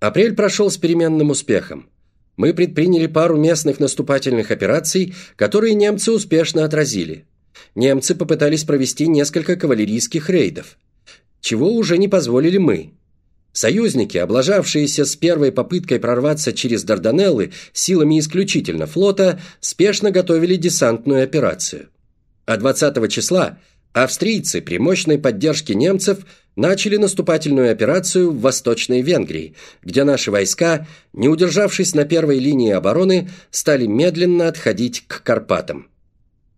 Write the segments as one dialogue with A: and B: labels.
A: Апрель прошел с переменным успехом. Мы предприняли пару местных наступательных операций, которые немцы успешно отразили. Немцы попытались провести несколько кавалерийских рейдов, чего уже не позволили мы. Союзники, облажавшиеся с первой попыткой прорваться через Дарданеллы силами исключительно флота, спешно готовили десантную операцию. А 20 числа австрийцы при мощной поддержке немцев начали наступательную операцию в Восточной Венгрии, где наши войска, не удержавшись на первой линии обороны, стали медленно отходить к Карпатам.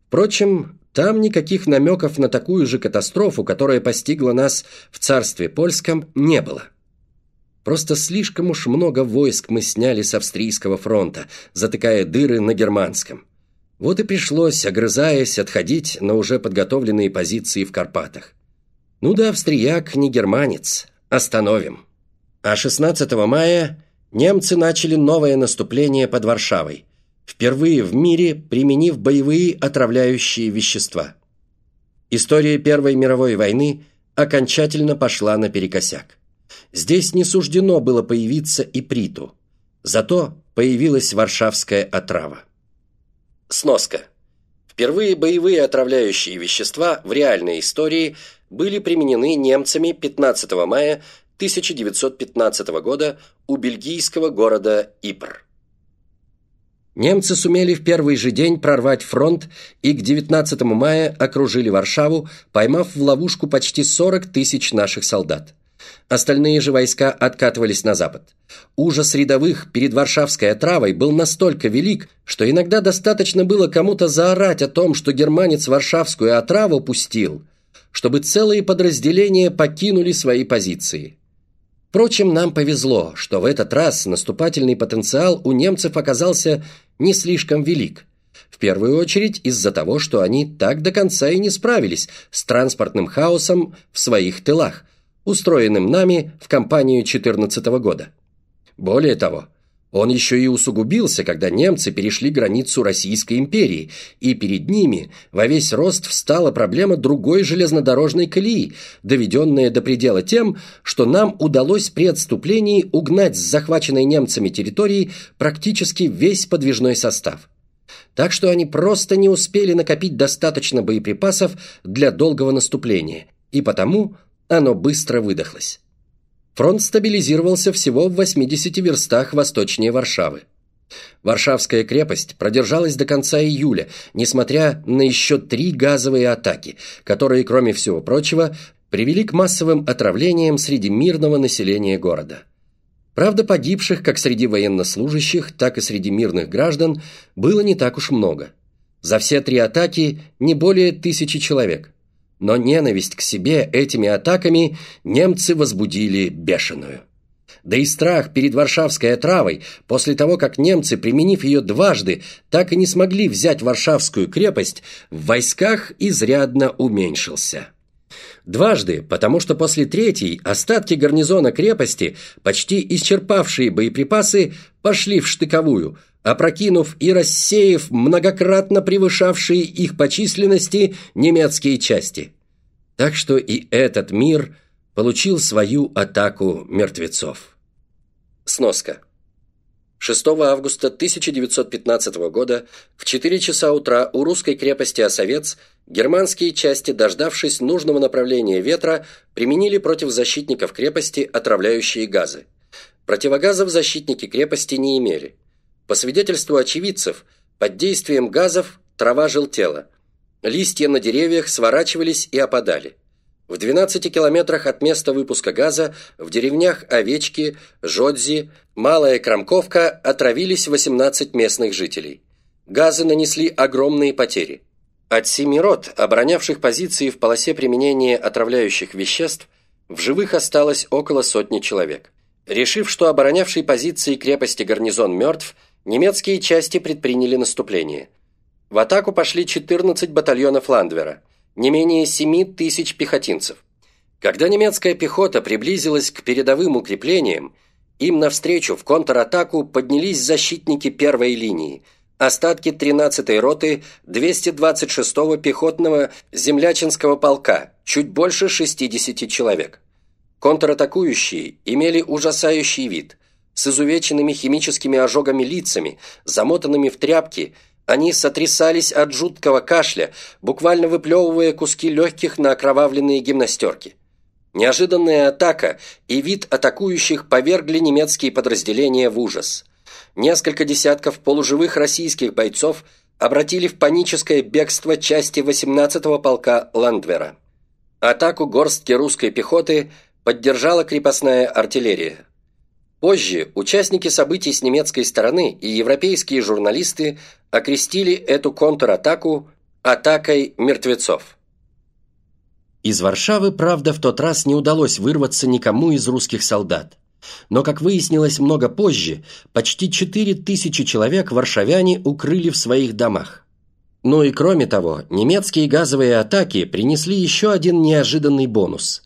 A: Впрочем, там никаких намеков на такую же катастрофу, которая постигла нас в царстве польском, не было. Просто слишком уж много войск мы сняли с австрийского фронта, затыкая дыры на германском. Вот и пришлось, огрызаясь, отходить на уже подготовленные позиции в Карпатах. Ну да, австрияк не германец. Остановим. А 16 мая немцы начали новое наступление под Варшавой, впервые в мире применив боевые отравляющие вещества. История Первой мировой войны окончательно пошла наперекосяк. Здесь не суждено было появиться и Приту. Зато появилась варшавская отрава. Сноска. Впервые боевые отравляющие вещества в реальной истории были применены немцами 15 мая 1915 года у бельгийского города Ипр. Немцы сумели в первый же день прорвать фронт и к 19 мая окружили Варшаву, поймав в ловушку почти 40 тысяч наших солдат. Остальные же войска откатывались на запад. Ужас рядовых перед Варшавской отравой был настолько велик, что иногда достаточно было кому-то заорать о том, что германец Варшавскую отраву пустил, чтобы целые подразделения покинули свои позиции. Впрочем, нам повезло, что в этот раз наступательный потенциал у немцев оказался не слишком велик. В первую очередь из-за того, что они так до конца и не справились с транспортным хаосом в своих тылах, устроенным нами в кампанию 14 года. Более того, он еще и усугубился, когда немцы перешли границу Российской империи, и перед ними во весь рост встала проблема другой железнодорожной колеи, доведенная до предела тем, что нам удалось при отступлении угнать с захваченной немцами территории практически весь подвижной состав. Так что они просто не успели накопить достаточно боеприпасов для долгого наступления, и потому оно быстро выдохлось. Фронт стабилизировался всего в 80 верстах восточнее Варшавы. Варшавская крепость продержалась до конца июля, несмотря на еще три газовые атаки, которые, кроме всего прочего, привели к массовым отравлениям среди мирного населения города. Правда, погибших как среди военнослужащих, так и среди мирных граждан было не так уж много. За все три атаки не более тысячи человек но ненависть к себе этими атаками немцы возбудили бешеную. Да и страх перед Варшавской отравой, после того, как немцы, применив ее дважды, так и не смогли взять Варшавскую крепость, в войсках изрядно уменьшился. Дважды, потому что после третьей остатки гарнизона крепости, почти исчерпавшие боеприпасы, пошли в штыковую – опрокинув и рассеяв многократно превышавшие их по численности немецкие части. Так что и этот мир получил свою атаку мертвецов. Сноска. 6 августа 1915 года в 4 часа утра у русской крепости Осовец германские части, дождавшись нужного направления ветра, применили против защитников крепости отравляющие газы. Противогазов защитники крепости не имели. По свидетельству очевидцев, под действием газов трава желтела. Листья на деревьях сворачивались и опадали. В 12 километрах от места выпуска газа в деревнях Овечки, Жодзи, Малая Крамковка отравились 18 местных жителей. Газы нанесли огромные потери. От семи рот, оборонявших позиции в полосе применения отравляющих веществ, в живых осталось около сотни человек. Решив, что оборонявший позиции крепости гарнизон мертв, немецкие части предприняли наступление. В атаку пошли 14 батальонов Ландвера, не менее 7 тысяч пехотинцев. Когда немецкая пехота приблизилась к передовым укреплениям, им навстречу в контратаку поднялись защитники первой линии, остатки 13-й роты 226-го пехотного землячинского полка, чуть больше 60 человек. Контратакующие имели ужасающий вид – С изувеченными химическими ожогами лицами, замотанными в тряпки, они сотрясались от жуткого кашля, буквально выплевывая куски легких на окровавленные гимнастерки. Неожиданная атака и вид атакующих повергли немецкие подразделения в ужас. Несколько десятков полуживых российских бойцов обратили в паническое бегство части 18-го полка Ландвера. Атаку горстки русской пехоты поддержала крепостная артиллерия. Позже участники событий с немецкой стороны и европейские журналисты окрестили эту контратаку «атакой мертвецов». Из Варшавы, правда, в тот раз не удалось вырваться никому из русских солдат. Но, как выяснилось много позже, почти 4 тысячи человек варшавяне укрыли в своих домах. Ну и кроме того, немецкие газовые атаки принесли еще один неожиданный бонус.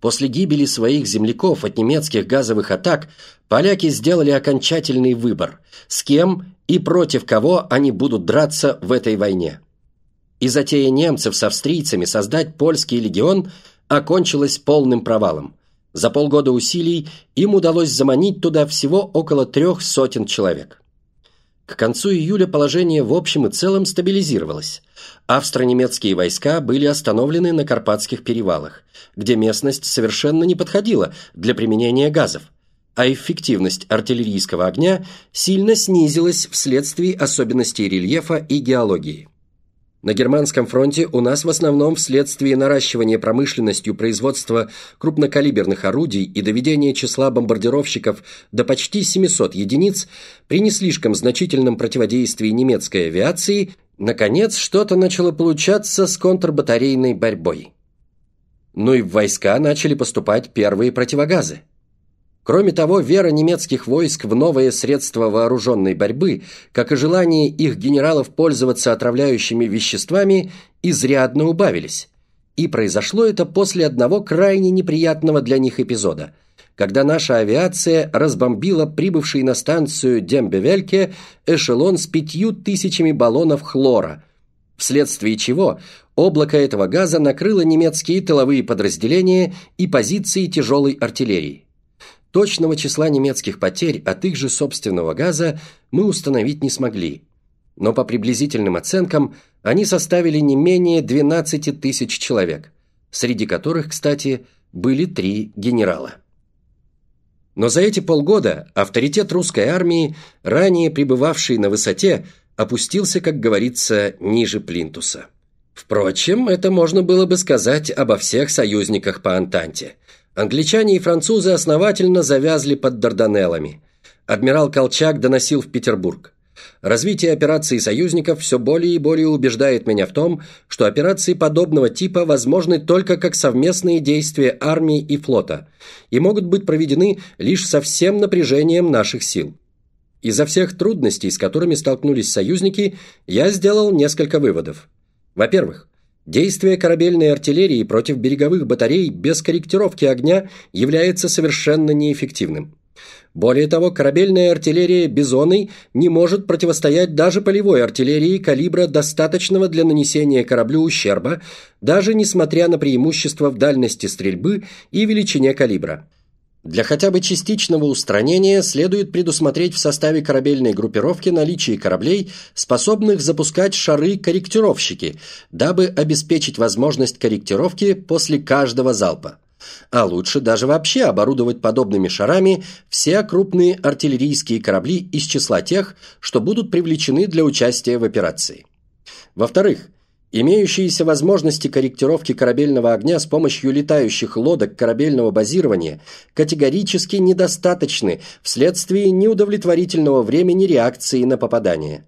A: После гибели своих земляков от немецких газовых атак поляки сделали окончательный выбор, с кем и против кого они будут драться в этой войне. И затея немцев с австрийцами создать польский легион окончилась полным провалом. За полгода усилий им удалось заманить туда всего около трех сотен человек. К концу июля положение в общем и целом стабилизировалось. Австро-немецкие войска были остановлены на Карпатских перевалах, где местность совершенно не подходила для применения газов, а эффективность артиллерийского огня сильно снизилась вследствие особенностей рельефа и геологии. На германском фронте у нас в основном вследствие наращивания промышленностью производства крупнокалиберных орудий и доведения числа бомбардировщиков до почти 700 единиц при не слишком значительном противодействии немецкой авиации, наконец что-то начало получаться с контрбатарейной борьбой. Ну и в войска начали поступать первые противогазы. Кроме того, вера немецких войск в новые средства вооруженной борьбы, как и желание их генералов пользоваться отравляющими веществами, изрядно убавились. И произошло это после одного крайне неприятного для них эпизода, когда наша авиация разбомбила прибывший на станцию Дембевельке эшелон с пятью тысячами баллонов хлора, вследствие чего облако этого газа накрыло немецкие тыловые подразделения и позиции тяжелой артиллерии. Точного числа немецких потерь от их же собственного газа мы установить не смогли, но по приблизительным оценкам они составили не менее 12 тысяч человек, среди которых, кстати, были три генерала. Но за эти полгода авторитет русской армии, ранее пребывавший на высоте, опустился, как говорится, ниже плинтуса. Впрочем, это можно было бы сказать обо всех союзниках по Антанте – Англичане и французы основательно завязли под Дарданеллами. Адмирал Колчак доносил в Петербург. Развитие операций союзников все более и более убеждает меня в том, что операции подобного типа возможны только как совместные действия армии и флота и могут быть проведены лишь со всем напряжением наших сил. Из-за всех трудностей, с которыми столкнулись союзники, я сделал несколько выводов. Во-первых, Действие корабельной артиллерии против береговых батарей без корректировки огня является совершенно неэффективным. Более того, корабельная артиллерия «Бизоной» не может противостоять даже полевой артиллерии калибра, достаточного для нанесения кораблю ущерба, даже несмотря на преимущество в дальности стрельбы и величине калибра. Для хотя бы частичного устранения следует предусмотреть в составе корабельной группировки наличие кораблей, способных запускать шары-корректировщики, дабы обеспечить возможность корректировки после каждого залпа. А лучше даже вообще оборудовать подобными шарами все крупные артиллерийские корабли из числа тех, что будут привлечены для участия в операции. Во-вторых, Имеющиеся возможности корректировки корабельного огня с помощью летающих лодок корабельного базирования категорически недостаточны вследствие неудовлетворительного времени реакции на попадание.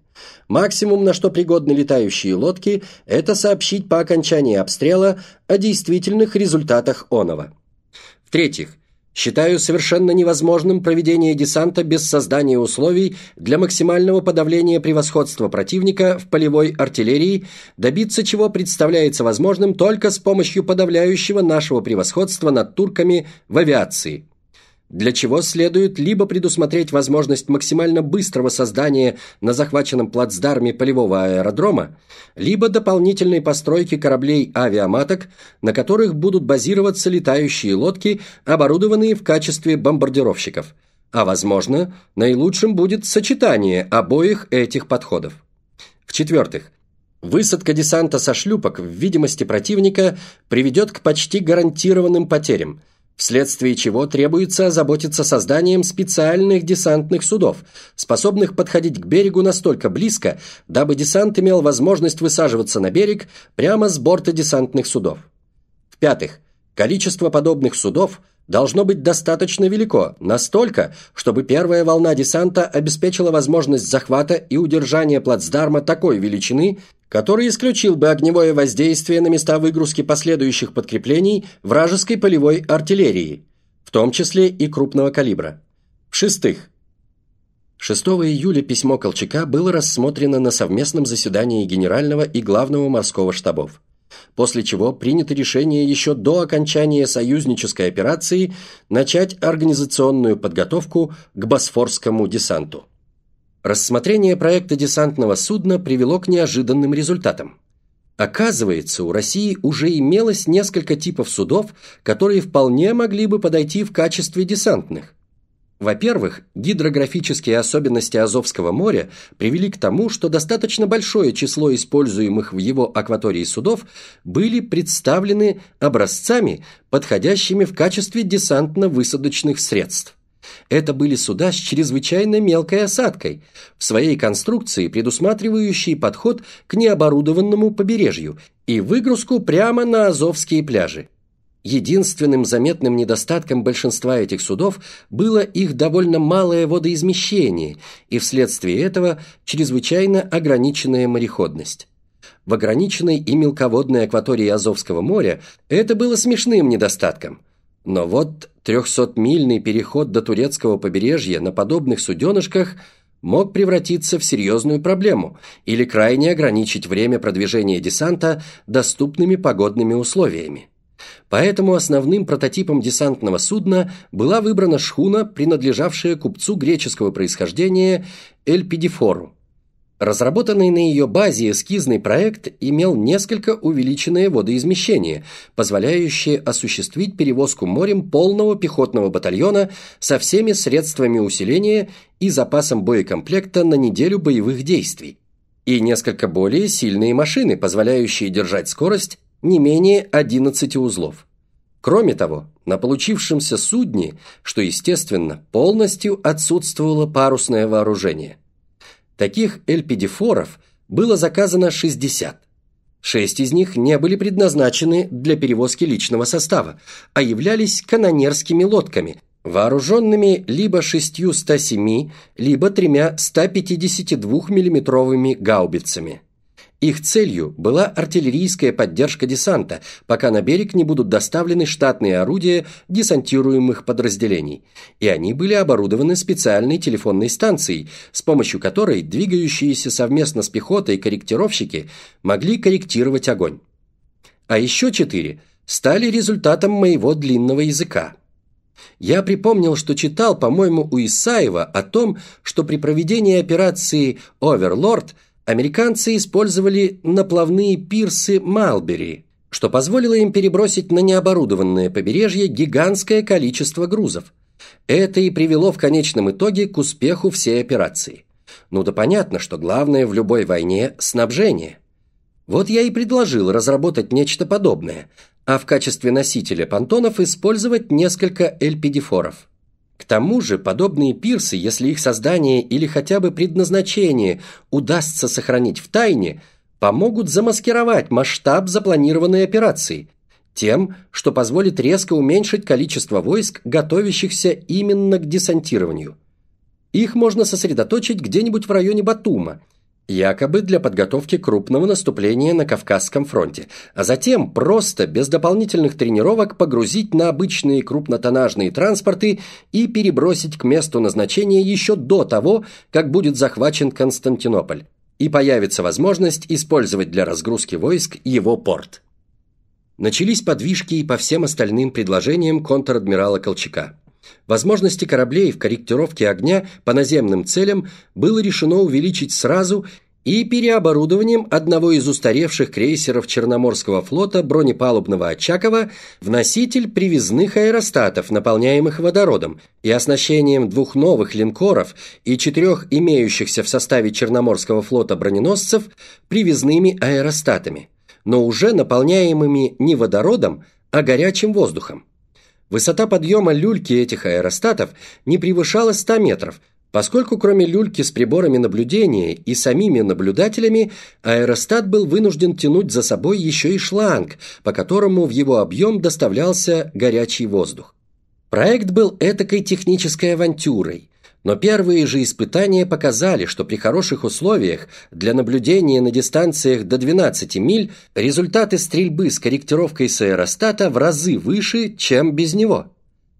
A: Максимум, на что пригодны летающие лодки, это сообщить по окончании обстрела о действительных результатах оного. В-третьих, Считаю совершенно невозможным проведение десанта без создания условий для максимального подавления превосходства противника в полевой артиллерии, добиться чего представляется возможным только с помощью подавляющего нашего превосходства над турками в авиации для чего следует либо предусмотреть возможность максимально быстрого создания на захваченном плацдарме полевого аэродрома, либо дополнительной постройки кораблей-авиаматок, на которых будут базироваться летающие лодки, оборудованные в качестве бомбардировщиков, а, возможно, наилучшим будет сочетание обоих этих подходов. В-четвертых, высадка десанта со шлюпок в видимости противника приведет к почти гарантированным потерям, вследствие чего требуется озаботиться созданием специальных десантных судов, способных подходить к берегу настолько близко, дабы десант имел возможность высаживаться на берег прямо с борта десантных судов. В-пятых, количество подобных судов – должно быть достаточно велико, настолько, чтобы первая волна десанта обеспечила возможность захвата и удержания плацдарма такой величины, который исключил бы огневое воздействие на места выгрузки последующих подкреплений вражеской полевой артиллерии, в том числе и крупного калибра. В-шестых, 6 июля письмо Колчака было рассмотрено на совместном заседании Генерального и Главного морского штабов после чего принято решение еще до окончания союзнической операции начать организационную подготовку к Босфорскому десанту. Рассмотрение проекта десантного судна привело к неожиданным результатам. Оказывается, у России уже имелось несколько типов судов, которые вполне могли бы подойти в качестве десантных. Во-первых, гидрографические особенности Азовского моря привели к тому, что достаточно большое число используемых в его акватории судов были представлены образцами, подходящими в качестве десантно-высадочных средств. Это были суда с чрезвычайно мелкой осадкой, в своей конструкции предусматривающие подход к необорудованному побережью и выгрузку прямо на Азовские пляжи. Единственным заметным недостатком большинства этих судов было их довольно малое водоизмещение и вследствие этого чрезвычайно ограниченная мореходность. В ограниченной и мелководной акватории Азовского моря это было смешным недостатком. Но вот 300-мильный переход до турецкого побережья на подобных суденышках мог превратиться в серьезную проблему или крайне ограничить время продвижения десанта доступными погодными условиями. Поэтому основным прототипом десантного судна была выбрана шхуна, принадлежавшая купцу греческого происхождения Эльпидифору. Разработанный на ее базе эскизный проект имел несколько увеличенное водоизмещение, позволяющее осуществить перевозку морем полного пехотного батальона со всеми средствами усиления и запасом боекомплекта на неделю боевых действий, и несколько более сильные машины, позволяющие держать скорость не менее 11 узлов. Кроме того, на получившемся судне, что, естественно, полностью отсутствовало парусное вооружение. Таких эльпидифоров было заказано 60. Шесть из них не были предназначены для перевозки личного состава, а являлись канонерскими лодками, вооруженными либо шестью 107, либо тремя 152 миллиметровыми гаубицами. Их целью была артиллерийская поддержка десанта, пока на берег не будут доставлены штатные орудия десантируемых подразделений, и они были оборудованы специальной телефонной станцией, с помощью которой двигающиеся совместно с пехотой корректировщики могли корректировать огонь. А еще четыре стали результатом моего длинного языка. Я припомнил, что читал, по-моему, у Исаева о том, что при проведении операции «Оверлорд» американцы использовали наплавные пирсы Малбери, что позволило им перебросить на необорудованное побережье гигантское количество грузов. Это и привело в конечном итоге к успеху всей операции. Ну да понятно, что главное в любой войне – снабжение. Вот я и предложил разработать нечто подобное, а в качестве носителя понтонов использовать несколько эльпидифоров. К тому же подобные пирсы, если их создание или хотя бы предназначение удастся сохранить в тайне, помогут замаскировать масштаб запланированной операции, тем, что позволит резко уменьшить количество войск, готовящихся именно к десантированию. Их можно сосредоточить где-нибудь в районе Батума – якобы для подготовки крупного наступления на Кавказском фронте, а затем просто без дополнительных тренировок погрузить на обычные крупнотоннажные транспорты и перебросить к месту назначения еще до того, как будет захвачен Константинополь, и появится возможность использовать для разгрузки войск его порт. Начались подвижки и по всем остальным предложениям контр-адмирала Колчака. Возможности кораблей в корректировке огня по наземным целям было решено увеличить сразу и переоборудованием одного из устаревших крейсеров Черноморского флота бронепалубного Очакова в носитель привязных аэростатов, наполняемых водородом, и оснащением двух новых линкоров и четырех имеющихся в составе Черноморского флота броненосцев привязными аэростатами, но уже наполняемыми не водородом, а горячим воздухом. Высота подъема люльки этих аэростатов не превышала 100 метров – Поскольку кроме люльки с приборами наблюдения и самими наблюдателями, аэростат был вынужден тянуть за собой еще и шланг, по которому в его объем доставлялся горячий воздух. Проект был этакой технической авантюрой, но первые же испытания показали, что при хороших условиях для наблюдения на дистанциях до 12 миль результаты стрельбы с корректировкой с аэростата в разы выше, чем без него,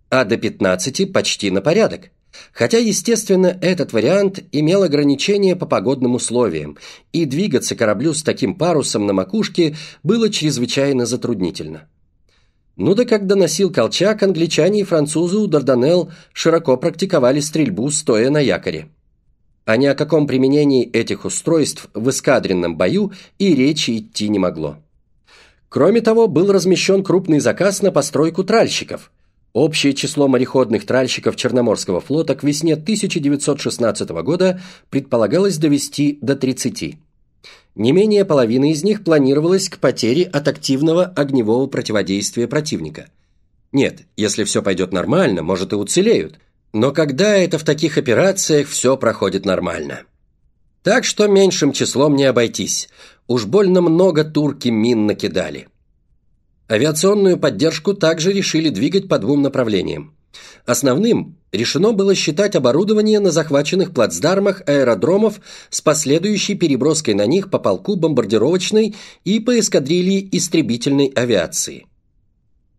A: а до 15 почти на порядок. Хотя, естественно, этот вариант имел ограничения по погодным условиям, и двигаться кораблю с таким парусом на макушке было чрезвычайно затруднительно. Ну да как доносил Колчак, англичане и французы у Дарданелл широко практиковали стрельбу, стоя на якоре. А ни о каком применении этих устройств в эскадренном бою и речи идти не могло. Кроме того, был размещен крупный заказ на постройку тральщиков – Общее число мореходных тральщиков Черноморского флота к весне 1916 года предполагалось довести до 30. Не менее половины из них планировалось к потере от активного огневого противодействия противника. Нет, если все пойдет нормально, может и уцелеют. Но когда это в таких операциях все проходит нормально? Так что меньшим числом не обойтись. Уж больно много турки мин накидали. Авиационную поддержку также решили двигать по двум направлениям. Основным решено было считать оборудование на захваченных плацдармах аэродромов с последующей переброской на них по полку бомбардировочной и по эскадрильи истребительной авиации.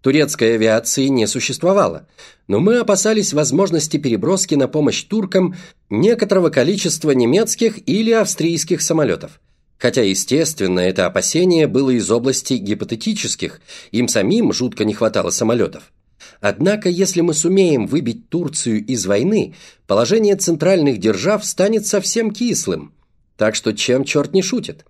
A: Турецкой авиации не существовало, но мы опасались возможности переброски на помощь туркам некоторого количества немецких или австрийских самолетов – Хотя, естественно, это опасение было из области гипотетических, им самим жутко не хватало самолетов. Однако, если мы сумеем выбить Турцию из войны, положение центральных держав станет совсем кислым. Так что чем черт не шутит?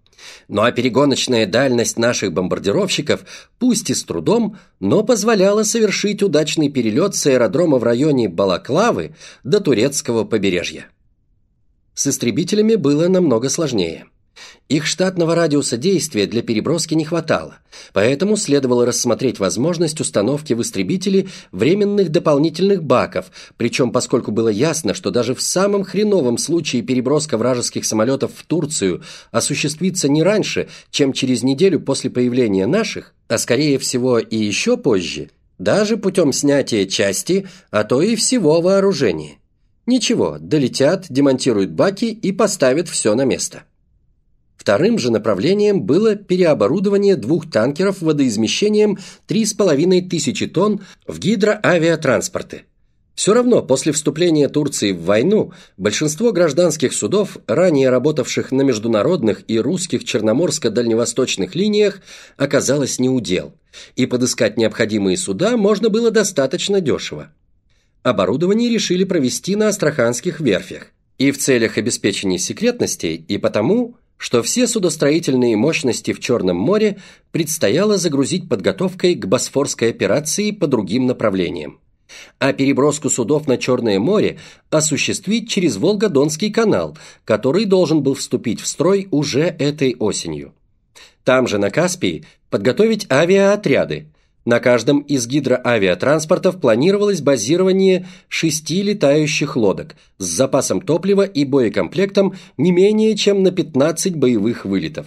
A: Ну а перегоночная дальность наших бомбардировщиков, пусть и с трудом, но позволяла совершить удачный перелет с аэродрома в районе Балаклавы до турецкого побережья. С истребителями было намного сложнее. Их штатного радиуса действия для переброски не хватало, поэтому следовало рассмотреть возможность установки в истребители временных дополнительных баков, причем поскольку было ясно, что даже в самом хреновом случае переброска вражеских самолетов в Турцию осуществится не раньше, чем через неделю после появления наших, а скорее всего и еще позже, даже путем снятия части, а то и всего вооружения. Ничего, долетят, демонтируют баки и поставят все на место. Вторым же направлением было переоборудование двух танкеров водоизмещением 3,5 тысячи тонн в гидроавиатранспорты. Все равно после вступления Турции в войну большинство гражданских судов, ранее работавших на международных и русских черноморско-дальневосточных линиях, оказалось неудел, и подыскать необходимые суда можно было достаточно дешево. Оборудование решили провести на астраханских верфях, и в целях обеспечения секретности, и потому – что все судостроительные мощности в Черном море предстояло загрузить подготовкой к Босфорской операции по другим направлениям, а переброску судов на Черное море осуществить через Волгодонский канал, который должен был вступить в строй уже этой осенью. Там же на Каспии подготовить авиаотряды, на каждом из гидроавиатранспортов планировалось базирование шести летающих лодок с запасом топлива и боекомплектом не менее чем на 15 боевых вылетов.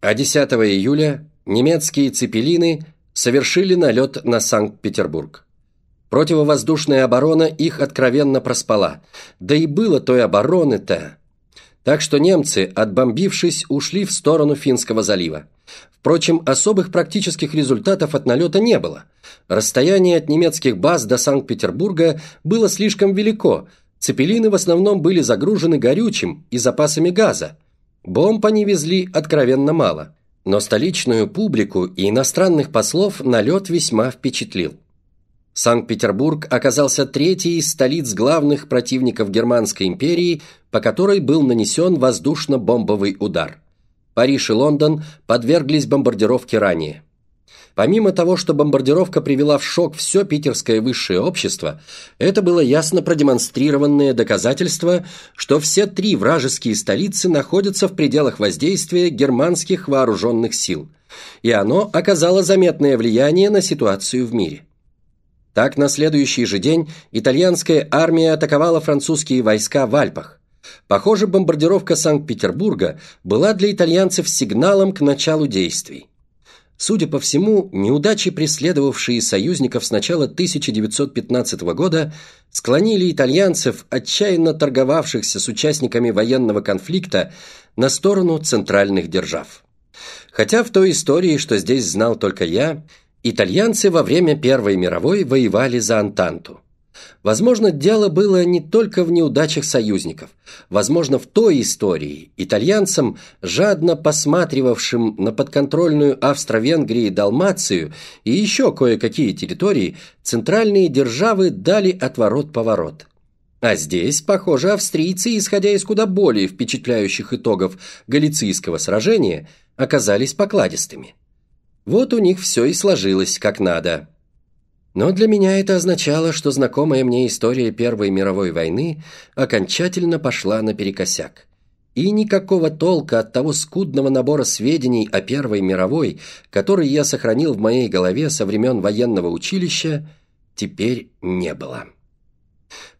A: А 10 июля немецкие цепелины совершили налет на Санкт-Петербург. Противовоздушная оборона их откровенно проспала, да и было той обороны-то. Так что немцы, отбомбившись, ушли в сторону Финского залива. Впрочем, особых практических результатов от налета не было. Расстояние от немецких баз до Санкт-Петербурга было слишком велико, цепелины в основном были загружены горючим и запасами газа. Бомб они везли откровенно мало. Но столичную публику и иностранных послов налет весьма впечатлил. Санкт-Петербург оказался третьей из столиц главных противников Германской империи, по которой был нанесен воздушно-бомбовый удар. Париж и Лондон подверглись бомбардировке ранее. Помимо того, что бомбардировка привела в шок все питерское высшее общество, это было ясно продемонстрированное доказательство, что все три вражеские столицы находятся в пределах воздействия германских вооруженных сил, и оно оказало заметное влияние на ситуацию в мире. Так, на следующий же день итальянская армия атаковала французские войска в Альпах. Похоже, бомбардировка Санкт-Петербурга была для итальянцев сигналом к началу действий. Судя по всему, неудачи, преследовавшие союзников с начала 1915 года, склонили итальянцев, отчаянно торговавшихся с участниками военного конфликта, на сторону центральных держав. Хотя в той истории, что здесь знал только я, итальянцы во время Первой мировой воевали за Антанту. Возможно, дело было не только в неудачах союзников. Возможно, в той истории итальянцам, жадно посматривавшим на подконтрольную Австро-Венгрии Далмацию и еще кое-какие территории, центральные державы дали отворот-поворот. А здесь, похоже, австрийцы, исходя из куда более впечатляющих итогов Галицийского сражения, оказались покладистыми. Вот у них все и сложилось как надо. Но для меня это означало, что знакомая мне история Первой мировой войны окончательно пошла наперекосяк. И никакого толка от того скудного набора сведений о Первой мировой, который я сохранил в моей голове со времен военного училища, теперь не было.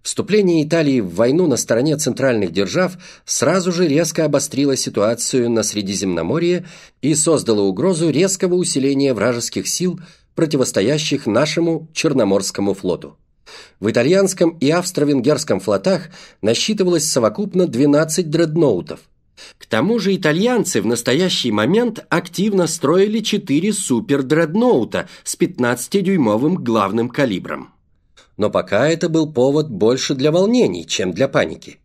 A: Вступление Италии в войну на стороне центральных держав сразу же резко обострило ситуацию на Средиземноморье и создало угрозу резкого усиления вражеских сил – противостоящих нашему Черноморскому флоту. В итальянском и австро-венгерском флотах насчитывалось совокупно 12 дредноутов. К тому же итальянцы в настоящий момент активно строили 4 супер-дредноута с 15-дюймовым главным калибром. Но пока это был повод больше для волнений, чем для паники.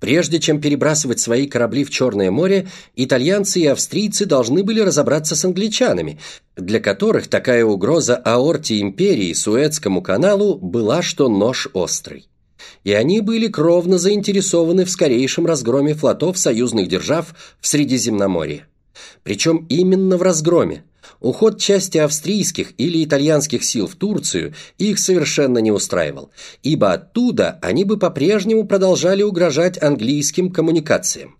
A: Прежде чем перебрасывать свои корабли в Черное море, итальянцы и австрийцы должны были разобраться с англичанами, для которых такая угроза аорте империи Суэцкому каналу была что нож острый. И они были кровно заинтересованы в скорейшем разгроме флотов союзных держав в Средиземноморье. Причем именно в разгроме, Уход части австрийских или итальянских сил в Турцию их совершенно не устраивал, ибо оттуда они бы по-прежнему продолжали угрожать английским коммуникациям.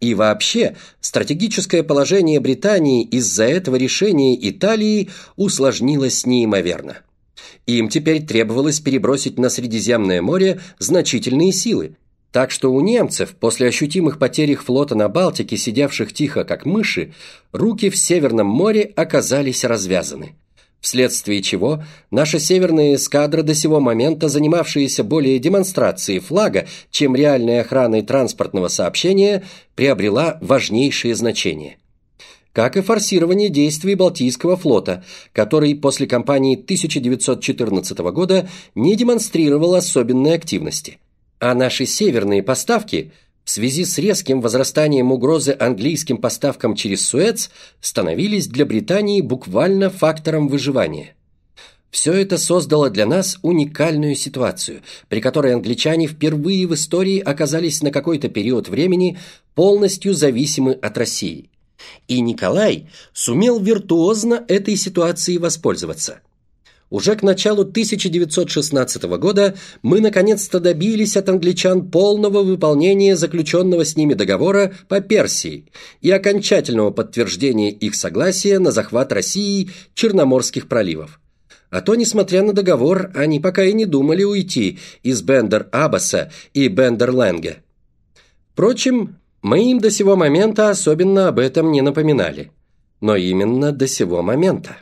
A: И вообще, стратегическое положение Британии из-за этого решения Италии усложнилось неимоверно. Им теперь требовалось перебросить на Средиземное море значительные силы, так что у немцев, после ощутимых потерь флота на Балтике, сидевших тихо как мыши, руки в Северном море оказались развязаны. Вследствие чего наша северная эскадра до сего момента, занимавшаяся более демонстрацией флага, чем реальной охраной транспортного сообщения, приобрела важнейшее значение как и форсирование действий Балтийского флота, который после кампании 1914 года не демонстрировал особенной активности а наши северные поставки в связи с резким возрастанием угрозы английским поставкам через Суэц становились для Британии буквально фактором выживания. Все это создало для нас уникальную ситуацию, при которой англичане впервые в истории оказались на какой-то период времени полностью зависимы от России. И Николай сумел виртуозно этой ситуацией воспользоваться – уже к началу 1916 года мы наконец-то добились от англичан полного выполнения заключенного с ними договора по Персии и окончательного подтверждения их согласия на захват России Черноморских проливов. А то, несмотря на договор, они пока и не думали уйти из Бендер-Аббаса и Бендер-Ленге. Впрочем, мы им до сего момента особенно об этом не напоминали. Но именно до сего момента.